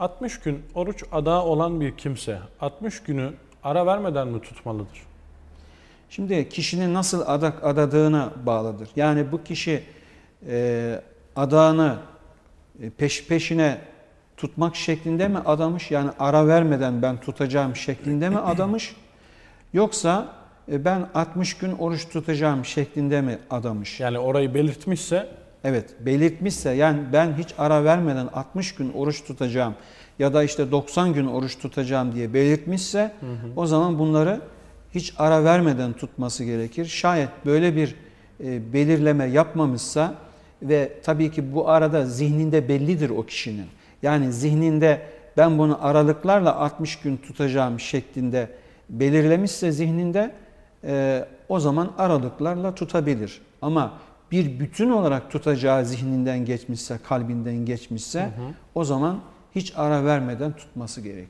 60 gün oruç adağı olan bir kimse 60 günü ara vermeden mi tutmalıdır? Şimdi kişinin nasıl adak adadığına bağlıdır. Yani bu kişi e, adağını e, peş peşine tutmak şeklinde mi adamış? Yani ara vermeden ben tutacağım şeklinde mi adamış? Yoksa e, ben 60 gün oruç tutacağım şeklinde mi adamış? Yani orayı belirtmişse Evet belirtmişse yani ben hiç ara vermeden 60 gün oruç tutacağım ya da işte 90 gün oruç tutacağım diye belirtmişse o zaman bunları hiç ara vermeden tutması gerekir. Şayet böyle bir e, belirleme yapmamışsa ve tabii ki bu arada zihninde bellidir o kişinin. Yani zihninde ben bunu aralıklarla 60 gün tutacağım şeklinde belirlemişse zihninde e, o zaman aralıklarla tutabilir. Ama bir bütün olarak tutacağı zihninden geçmişse, kalbinden geçmişse o zaman hiç ara vermeden tutması gerek.